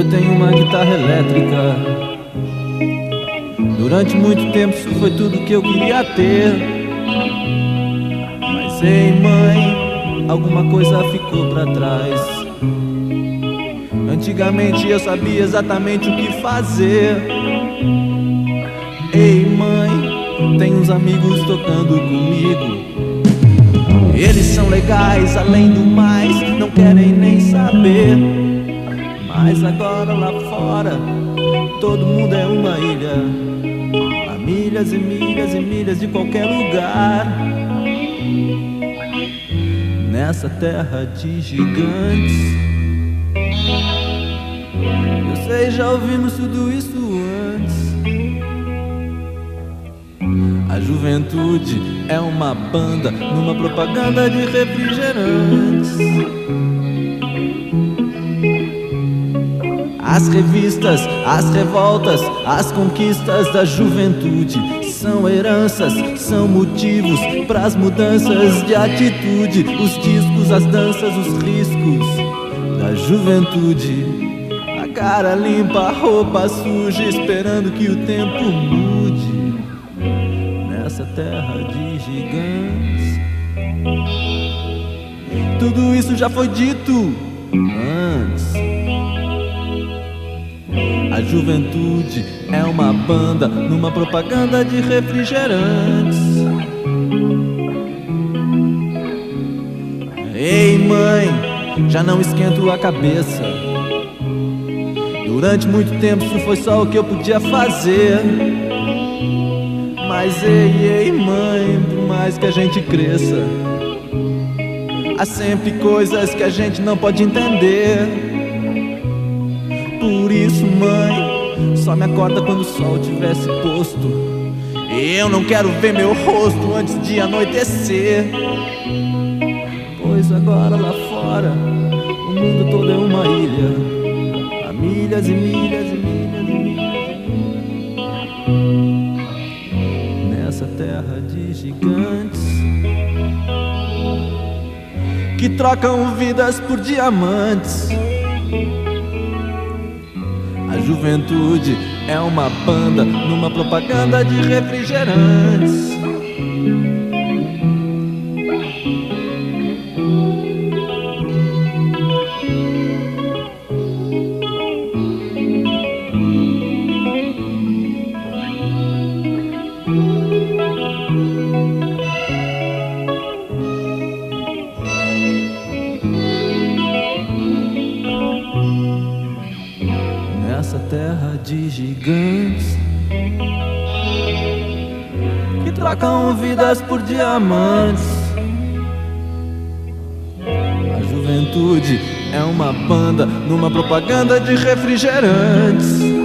Eu tenho uma guitarra elétrica. Durante muito tempo isso foi tudo que eu queria ter. Mas ei mãe, alguma coisa ficou pra trás. Antigamente eu sabia exatamente o que fazer. Ei mãe, tem uns amigos tocando comigo. Eles são legais, além do mais, não querem nem saber. Mas agora lá fora, todo mundo é uma ilha. Milhas e milhas e milhas de qualquer lugar. Nessa terra de gigantes. Eu sei, já ouvimos tudo isso antes. A juventude é uma banda numa propaganda de refrigerantes. As revistas, as revoltas, as conquistas da juventude são heranças, são motivos para as mudanças de atitude. Os discos, as danças, os riscos da juventude. A cara limpa, a roupa suja, esperando que o tempo mude nessa terra de gigantes. Tudo isso já foi dito antes. A juventude é uma banda numa propaganda de refrigerantes. Ei, mãe, já não esquento a cabeça. Durante muito tempo isso foi só o que eu podia fazer. Mas ei, ei, mãe, por mais que a gente cresça, há sempre coisas que a gente não pode entender. Por isso, mãe, só me acorda quando o sol tivesse posto. Eu não quero ver meu rosto antes de anoitecer. Pois agora lá fora, o mundo todo é uma ilha. Há milhas e milhas e milhas e milhas. Nessa terra de gigantes que trocam vidas por diamantes. Juventude é uma banda numa propaganda de refrigerantes. Terra de gigantes que trocam vidas por diamantes. A juventude é uma banda numa propaganda de refrigerantes.